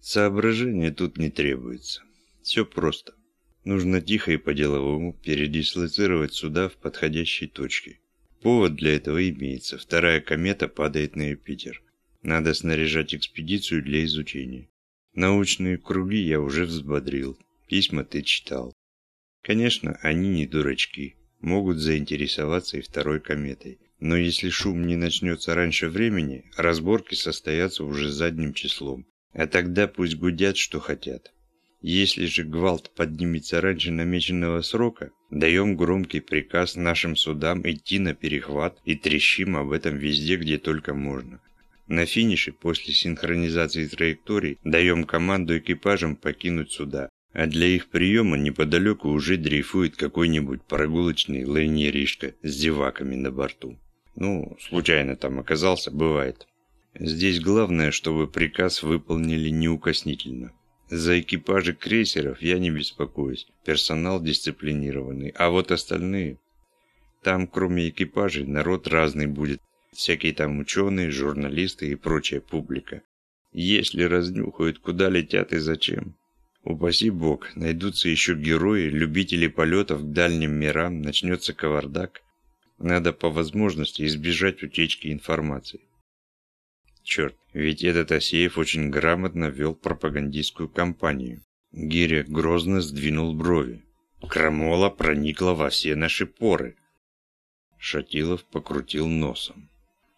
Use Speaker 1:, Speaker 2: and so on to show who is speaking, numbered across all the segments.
Speaker 1: Соображения тут не требуется. Все просто. Нужно тихо и по-деловому передислоцировать суда в подходящей точке. Повод для этого имеется. Вторая комета падает на Юпитер. Надо снаряжать экспедицию для изучения. Научные круги я уже взбодрил. Письма ты читал. Конечно, они не дурачки. Могут заинтересоваться и второй кометой. Но если шум не начнется раньше времени, разборки состоятся уже задним числом. А тогда пусть гудят, что хотят. Если же гвалт поднимется раньше намеченного срока, даем громкий приказ нашим судам идти на перехват и трещим об этом везде, где только можно. На финише, после синхронизации траекторий, даем команду экипажам покинуть суда, а для их приема неподалеку уже дрейфует какой-нибудь прогулочный лайнеришка с зеваками на борту. Ну, случайно там оказался, бывает. Здесь главное, чтобы приказ выполнили неукоснительно. За экипажи крейсеров я не беспокоюсь, персонал дисциплинированный, а вот остальные... Там, кроме экипажей, народ разный будет, всякие там ученые, журналисты и прочая публика. Если разнюхают, куда летят и зачем. Упаси бог, найдутся еще герои, любители полетов к дальним мирам, начнется кавардак. Надо по возможности избежать утечки информации. Черт, ведь этот Асеев очень грамотно вел пропагандистскую кампанию. Гиря грозно сдвинул брови. Крамола проникла во все наши поры. Шатилов покрутил носом.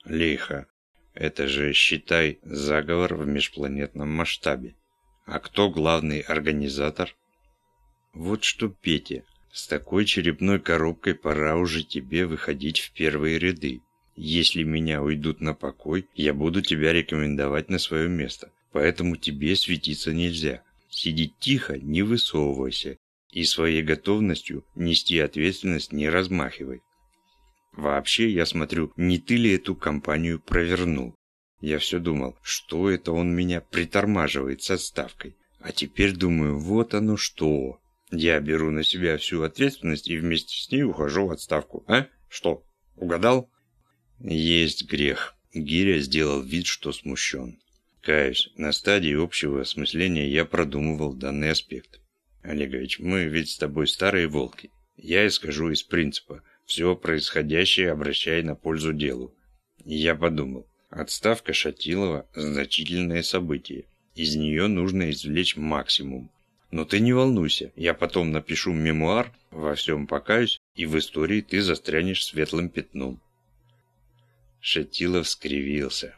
Speaker 1: Лихо. Это же, считай, заговор в межпланетном масштабе. А кто главный организатор? Вот что, Петя, с такой черепной коробкой пора уже тебе выходить в первые ряды. Если меня уйдут на покой, я буду тебя рекомендовать на свое место. Поэтому тебе светиться нельзя. Сиди тихо, не высовывайся. И своей готовностью нести ответственность не размахивай. Вообще, я смотрю, не ты ли эту компанию провернул? Я все думал, что это он меня притормаживает с отставкой. А теперь думаю, вот оно что. Я беру на себя всю ответственность и вместе с ней ухожу в отставку. А? Что, угадал? Есть грех. Гиря сделал вид, что смущен. Каюсь, на стадии общего осмысления я продумывал данный аспект. Олегович, мы ведь с тобой старые волки. Я исхожу из принципа «все происходящее обращай на пользу делу». Я подумал, отставка Шатилова – значительное событие. Из нее нужно извлечь максимум. Но ты не волнуйся, я потом напишу мемуар, во всем покаюсь, и в истории ты застрянешь светлым пятном. Шатилов скривился.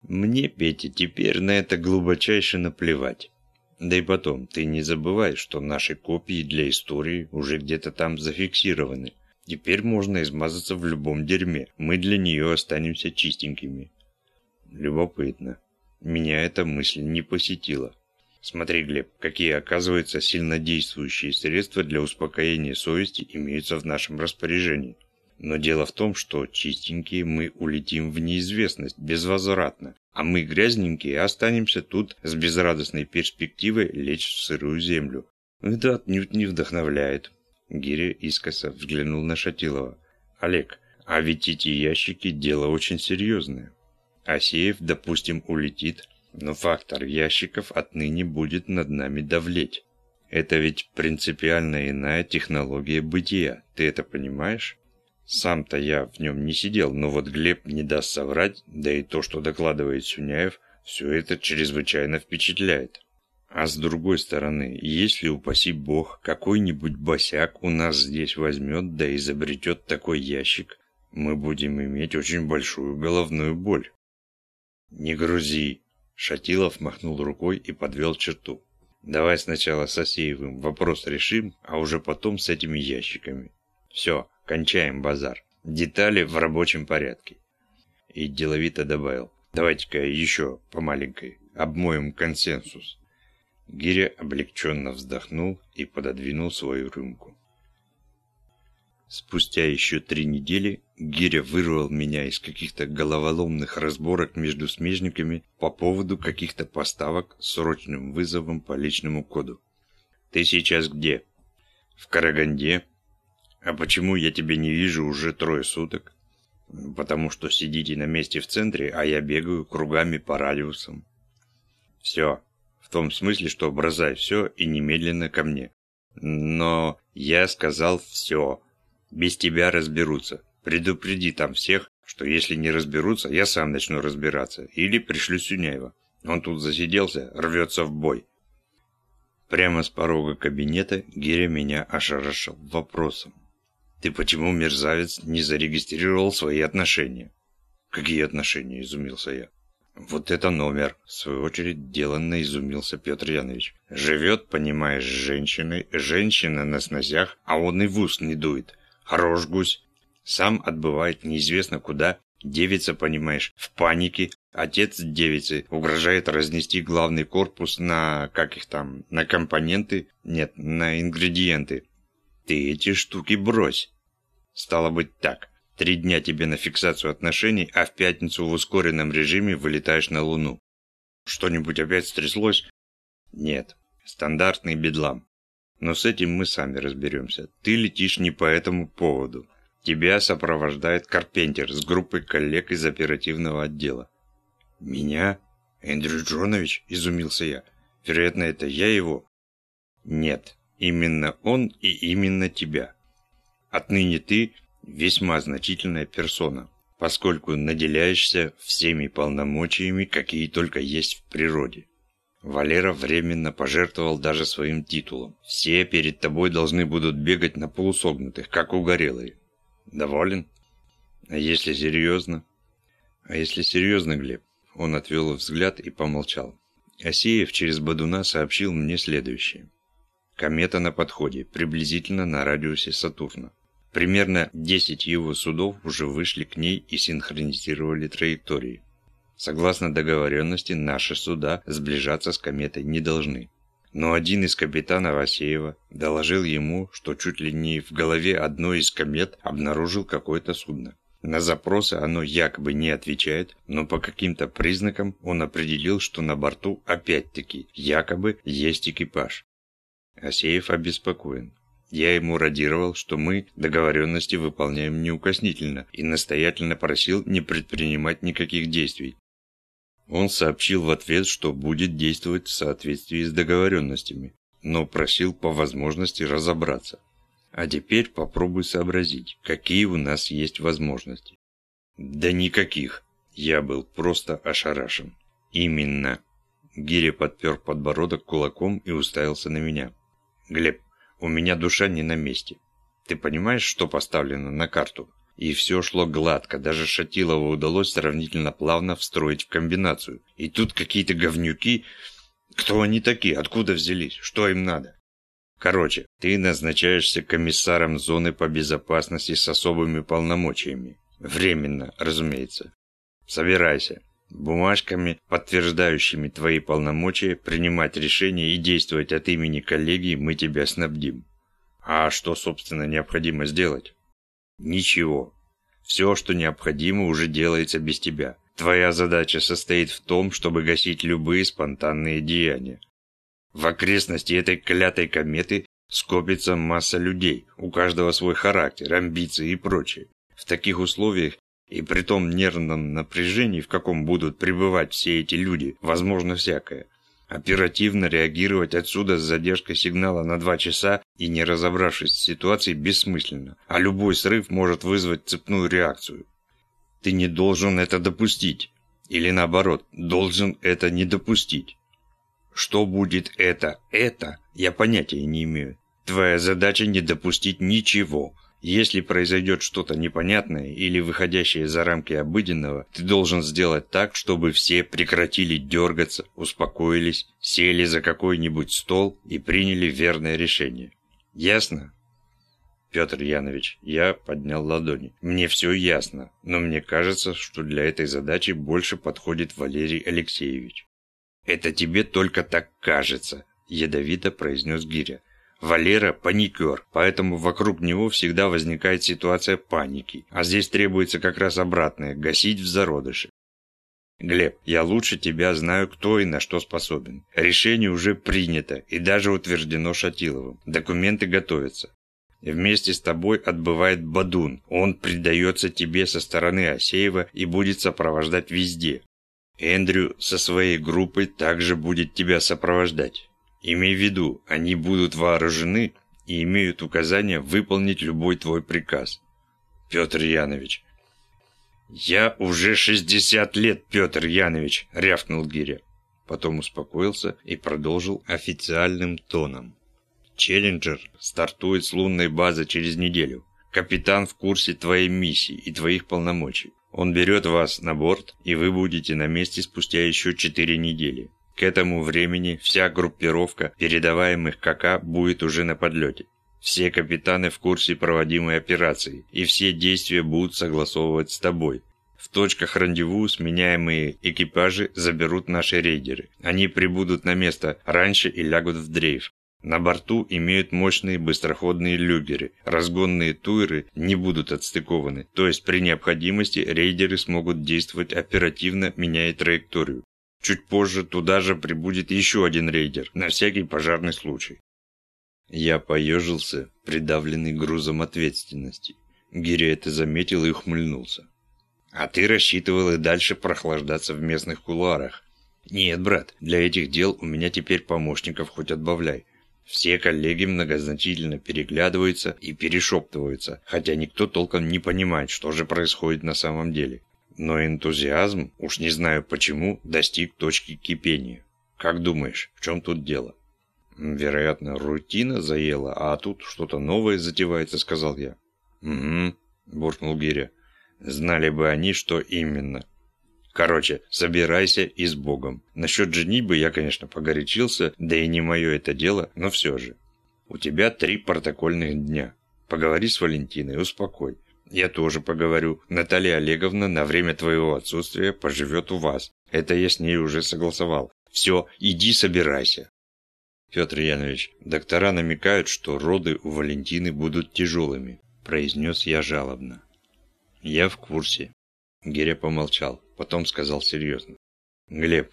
Speaker 1: «Мне, Петя, теперь на это глубочайше наплевать. Да и потом, ты не забывай, что наши копии для истории уже где-то там зафиксированы. Теперь можно измазаться в любом дерьме. Мы для нее останемся чистенькими». Любопытно. Меня эта мысль не посетила. Смотри, Глеб, какие, оказывается, сильнодействующие средства для успокоения совести имеются в нашем распоряжении. Но дело в том, что чистенькие мы улетим в неизвестность безвозвратно, а мы грязненькие останемся тут с безрадостной перспективой лечь в сырую землю. Это отнюдь не вдохновляет. Гиря искоса взглянул на Шатилова. Олег, а ведь эти ящики дело очень серьезное. Асеев, допустим, улетит, но фактор ящиков отныне будет над нами давлеть. Это ведь принципиально иная технология бытия, ты это понимаешь? Сам-то я в нем не сидел, но вот Глеб не даст соврать, да и то, что докладывает Сюняев, все это чрезвычайно впечатляет. А с другой стороны, если, упаси бог, какой-нибудь босяк у нас здесь возьмет да изобретет такой ящик, мы будем иметь очень большую головную боль. «Не грузи!» Шатилов махнул рукой и подвел черту. «Давай сначала с Асеевым вопрос решим, а уже потом с этими ящиками. Все, Кончаем базар. Детали в рабочем порядке. И деловито добавил. Давайте-ка еще по маленькой. Обмоем консенсус. Гиря облегченно вздохнул и пододвинул свою рюмку. Спустя еще три недели Гиря вырвал меня из каких-то головоломных разборок между смежниками по поводу каких-то поставок с срочным вызовом по личному коду. «Ты сейчас где?» «В Караганде», «А почему я тебя не вижу уже трое суток?» «Потому что сидите на месте в центре, а я бегаю кругами по радиусам». «Все, В том смысле, что бросай все и немедленно ко мне. Но я сказал все. Без тебя разберутся. Предупреди там всех, что если не разберутся, я сам начну разбираться. Или пришлю Сюняева. Он тут засиделся, рвется в бой. Прямо с порога кабинета Гиря меня ошарашил вопросом. «Ты почему, мерзавец, не зарегистрировал свои отношения?» «Какие отношения?» – изумился я. «Вот это номер!» – в свою очередь деланно изумился Петр Янович. «Живет, понимаешь, с женщиной, женщина на снозях, а он и в ус не дует. Хорош гусь. Сам отбывает неизвестно куда, девица, понимаешь, в панике, Отец девицы угрожает разнести главный корпус на, как их там, на компоненты, нет, на ингредиенты. Ты эти штуки брось. Стало быть так, три дня тебе на фиксацию отношений, а в пятницу в ускоренном режиме вылетаешь на Луну. Что-нибудь опять стряслось? Нет, стандартный бедлам. Но с этим мы сами разберемся. Ты летишь не по этому поводу. Тебя сопровождает Карпентер с группой коллег из оперативного отдела. «Меня? Эндрю Джонович?» – изумился я. «Вероятно, это я его?» «Нет, именно он и именно тебя. Отныне ты весьма значительная персона, поскольку наделяешься всеми полномочиями, какие только есть в природе. Валера временно пожертвовал даже своим титулом. Все перед тобой должны будут бегать на полусогнутых, как угорелые. Доволен? А если серьезно? А если серьезно, Глеб, он отвел взгляд и помолчал. Асеев через Бадуна сообщил мне следующее. Комета на подходе, приблизительно на радиусе Сатурна. Примерно 10 его судов уже вышли к ней и синхронизировали траектории. Согласно договоренности, наши суда сближаться с кометой не должны. Но один из капитанов Асеева доложил ему, что чуть ли не в голове одной из комет обнаружил какое-то судно. На запросы оно якобы не отвечает, но по каким-то признакам он определил, что на борту опять-таки якобы есть экипаж. Асеев обеспокоен. Я ему радировал, что мы договоренности выполняем неукоснительно и настоятельно просил не предпринимать никаких действий. Он сообщил в ответ, что будет действовать в соответствии с договоренностями, но просил по возможности разобраться. А теперь попробуй сообразить, какие у нас есть возможности. Да никаких. Я был просто ошарашен. Именно. Гиря подпер подбородок кулаком и уставился на меня. Глеб, у меня душа не на месте. Ты понимаешь, что поставлено на карту? И все шло гладко, даже Шатилову удалось сравнительно плавно встроить в комбинацию. И тут какие-то говнюки... Кто они такие? Откуда взялись? Что им надо? Короче, ты назначаешься комиссаром зоны по безопасности с особыми полномочиями. Временно, разумеется. Собирайся. Бумажками, подтверждающими твои полномочия, принимать решения и действовать от имени коллегии мы тебя снабдим. А что, собственно, необходимо сделать? Ничего. Все, что необходимо, уже делается без тебя. Твоя задача состоит в том, чтобы гасить любые спонтанные деяния. В окрестности этой клятой кометы скопится масса людей, у каждого свой характер, амбиции и прочее. В таких условиях и при том нервном напряжении, в каком будут пребывать все эти люди, возможно всякое. Оперативно реагировать отсюда с задержкой сигнала на два часа и не разобравшись с ситуацией бессмысленно, а любой срыв может вызвать цепную реакцию. Ты не должен это допустить. Или наоборот, должен это не допустить. Что будет это, это, я понятия не имею. Твоя задача не допустить ничего. Если произойдет что-то непонятное или выходящее за рамки обыденного, ты должен сделать так, чтобы все прекратили дергаться, успокоились, сели за какой-нибудь стол и приняли верное решение. Ясно? Петр Янович, я поднял ладони. Мне все ясно, но мне кажется, что для этой задачи больше подходит Валерий Алексеевич. «Это тебе только так кажется», – ядовито произнес Гиря. Валера – паникер, поэтому вокруг него всегда возникает ситуация паники, а здесь требуется как раз обратное – гасить в зародыше. Глеб, я лучше тебя знаю, кто и на что способен. Решение уже принято и даже утверждено Шатиловым. Документы готовятся. Вместе с тобой отбывает Бадун. Он предается тебе со стороны Асеева и будет сопровождать везде. Эндрю со своей группой также будет тебя сопровождать. Имей в виду, они будут вооружены и имеют указание выполнить любой твой приказ. Петр Янович. «Я уже шестьдесят лет, Петр Янович!» – рявкнул Гиря. Потом успокоился и продолжил официальным тоном. «Челленджер стартует с лунной базы через неделю. Капитан в курсе твоей миссии и твоих полномочий. Он берет вас на борт, и вы будете на месте спустя еще четыре недели. К этому времени вся группировка передаваемых КК будет уже на подлете. Все капитаны в курсе проводимой операции, и все действия будут согласовывать с тобой. В точках рандеву сменяемые экипажи заберут наши рейдеры. Они прибудут на место раньше и лягут в дрейф. На борту имеют мощные быстроходные люгеры. Разгонные туеры не будут отстыкованы, то есть при необходимости рейдеры смогут действовать оперативно, меняя траекторию. Чуть позже туда же прибудет еще один рейдер, на всякий пожарный случай. Я поежился, придавленный грузом ответственности. Гири это заметил и ухмыльнулся. «А ты рассчитывал и дальше прохлаждаться в местных кулуарах?» «Нет, брат, для этих дел у меня теперь помощников хоть отбавляй. Все коллеги многозначительно переглядываются и перешептываются, хотя никто толком не понимает, что же происходит на самом деле. Но энтузиазм, уж не знаю почему, достиг точки кипения. Как думаешь, в чем тут дело? Вероятно, рутина заела, а тут что-то новое затевается, сказал я. Угу, буркнул Гиря. Знали бы они, что именно. Короче, собирайся и с Богом. Насчет женитьбы я, конечно, погорячился, да и не мое это дело, но все же. У тебя три протокольных дня. Поговори с Валентиной, успокой. Я тоже поговорю. Наталья Олеговна на время твоего отсутствия поживет у вас. Это я с ней уже согласовал. Все, иди собирайся. Петр Янович, доктора намекают, что роды у Валентины будут тяжелыми, произнес я жалобно. Я в курсе. Геря помолчал. Потом сказал серьезно. «Глеб,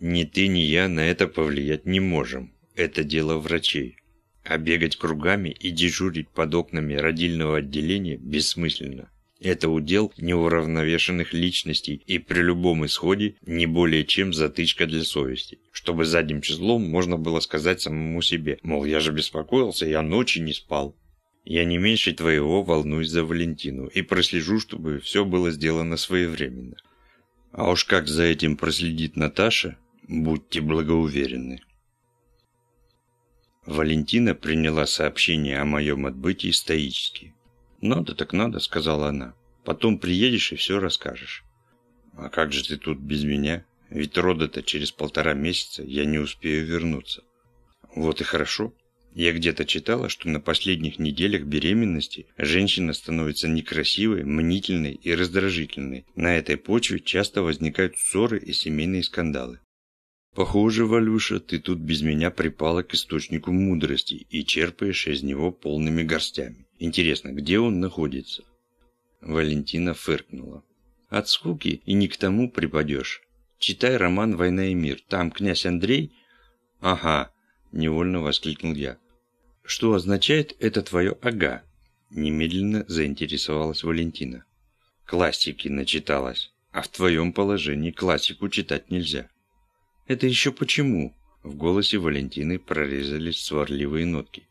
Speaker 1: ни ты, ни я на это повлиять не можем. Это дело врачей. А бегать кругами и дежурить под окнами родильного отделения бессмысленно. Это удел неуравновешенных личностей и при любом исходе не более чем затычка для совести. Чтобы задним числом можно было сказать самому себе, мол, я же беспокоился, я ночи не спал. Я не меньше твоего волнуюсь за Валентину и прослежу, чтобы все было сделано своевременно. А уж как за этим проследит Наташа, будьте благоуверенны. Валентина приняла сообщение о моем отбытии стоически. «Надо так надо», — сказала она. «Потом приедешь и все расскажешь». «А как же ты тут без меня? Ведь рода-то через полтора месяца, я не успею вернуться». «Вот и хорошо. Я где-то читала, что на последних неделях беременности женщина становится некрасивой, мнительной и раздражительной. На этой почве часто возникают ссоры и семейные скандалы. Похоже, Валюша, ты тут без меня припала к источнику мудрости и черпаешь из него полными горстями. Интересно, где он находится? Валентина фыркнула. От скуки и не к тому припадешь. Читай роман «Война и мир». Там князь Андрей... Ага, невольно воскликнул я. «Что означает это твое «ага»?» Немедленно заинтересовалась Валентина. «Классики начиталась, а в твоем положении классику читать нельзя». «Это еще почему?» В голосе Валентины прорезались сварливые нотки.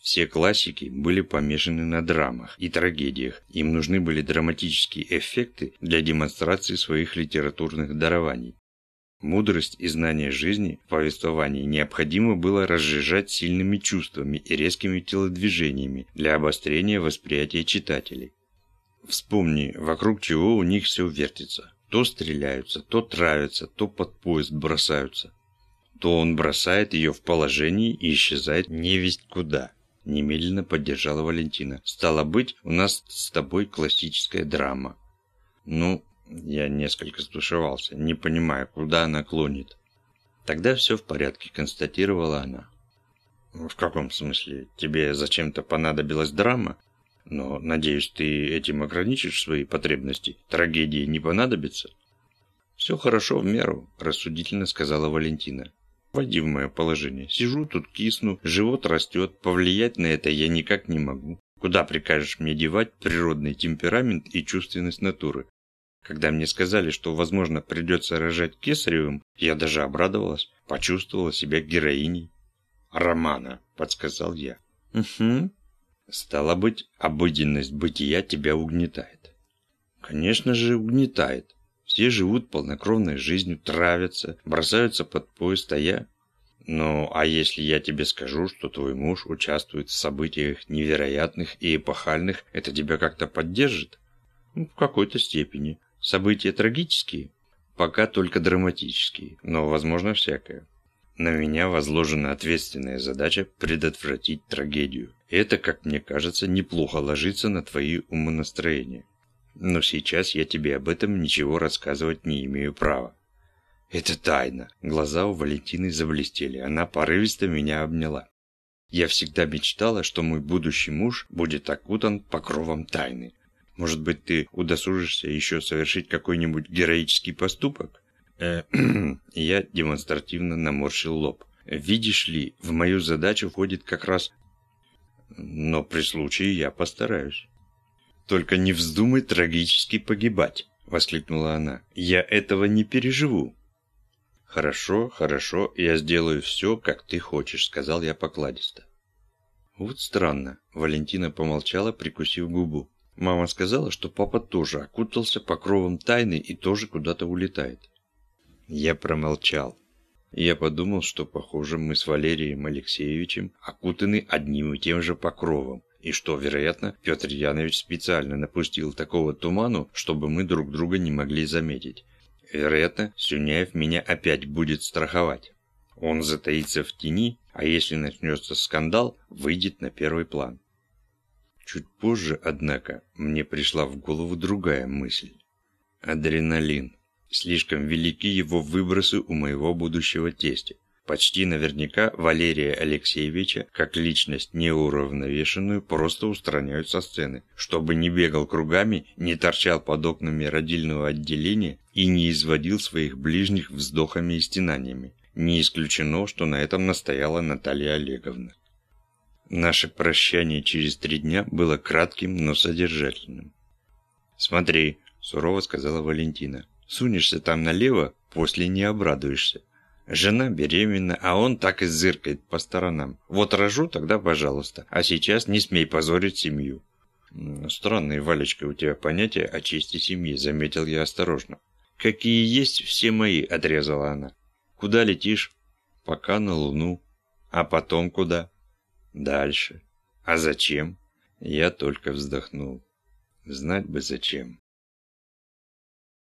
Speaker 1: Все классики были помешаны на драмах и трагедиях. Им нужны были драматические эффекты для демонстрации своих литературных дарований. Мудрость и знание жизни в повествовании необходимо было разжижать сильными чувствами и резкими телодвижениями для обострения восприятия читателей. Вспомни, вокруг чего у них все вертится. То стреляются, то травятся, то под поезд бросаются. То он бросает ее в положении и исчезает невесть куда. Немедленно поддержала Валентина. Стало быть, у нас с тобой классическая драма. Ну, я несколько стушевался, не понимая, куда она клонит. Тогда все в порядке, констатировала она. В каком смысле? Тебе зачем-то понадобилась драма? Но, надеюсь, ты этим ограничишь свои потребности. Трагедии не понадобится? Все хорошо в меру, рассудительно сказала Валентина. Войди в мое положение. Сижу тут, кисну, живот растет, повлиять на это я никак не могу. Куда прикажешь мне девать природный темперамент и чувственность натуры? Когда мне сказали, что, возможно, придется рожать кесаревым, я даже обрадовалась, почувствовала себя героиней. «Романа», — подсказал я. «Угу». «Стало быть, обыденность бытия тебя угнетает». «Конечно же, угнетает. Все живут полнокровной жизнью, травятся, бросаются под поезд, а я...» «Ну, а если я тебе скажу, что твой муж участвует в событиях невероятных и эпохальных, это тебя как-то поддержит?» ну, «В какой-то степени. События трагические?» «Пока только драматические, но возможно всякое. На меня возложена ответственная задача предотвратить трагедию. Это, как мне кажется, неплохо ложится на твои умонастроения. Но сейчас я тебе об этом ничего рассказывать не имею права. Это тайна. Глаза у Валентины заблестели. Она порывисто меня обняла. Я всегда мечтала, что мой будущий муж будет окутан покровом тайны. Может быть, ты удосужишься еще совершить какой-нибудь героический поступок? Э, я демонстративно наморщил лоб. Видишь ли, в мою задачу входит как раз... Но при случае я постараюсь. Только не вздумай трагически погибать, воскликнула она. Я этого не переживу. «Хорошо, хорошо, я сделаю все, как ты хочешь», — сказал я покладисто. «Вот странно», — Валентина помолчала, прикусив губу. «Мама сказала, что папа тоже окутался покровом тайны и тоже куда-то улетает». Я промолчал. Я подумал, что, похоже, мы с Валерием Алексеевичем окутаны одним и тем же покровом, и что, вероятно, Петр Янович специально напустил такого туману, чтобы мы друг друга не могли заметить. Вероятно, Сюняев меня опять будет страховать. Он затаится в тени, а если начнется скандал, выйдет на первый план. Чуть позже, однако, мне пришла в голову другая мысль. Адреналин. Слишком велики его выбросы у моего будущего тестя. Почти наверняка Валерия Алексеевича, как личность неуравновешенную, просто устраняют со сцены, чтобы не бегал кругами, не торчал под окнами родильного отделения и не изводил своих ближних вздохами и стенаниями. Не исключено, что на этом настояла Наталья Олеговна. Наше прощание через три дня было кратким, но содержательным. «Смотри», – сурово сказала Валентина, – «сунешься там налево, после не обрадуешься. Жена беременна, а он так и зыркает по сторонам. Вот рожу, тогда пожалуйста. А сейчас не смей позорить семью. Странные, Валечка, у тебя понятия о чести семьи, заметил я осторожно. Какие есть, все мои, отрезала она. Куда летишь? Пока на Луну. А потом куда? Дальше. А зачем? Я только вздохнул. Знать бы зачем.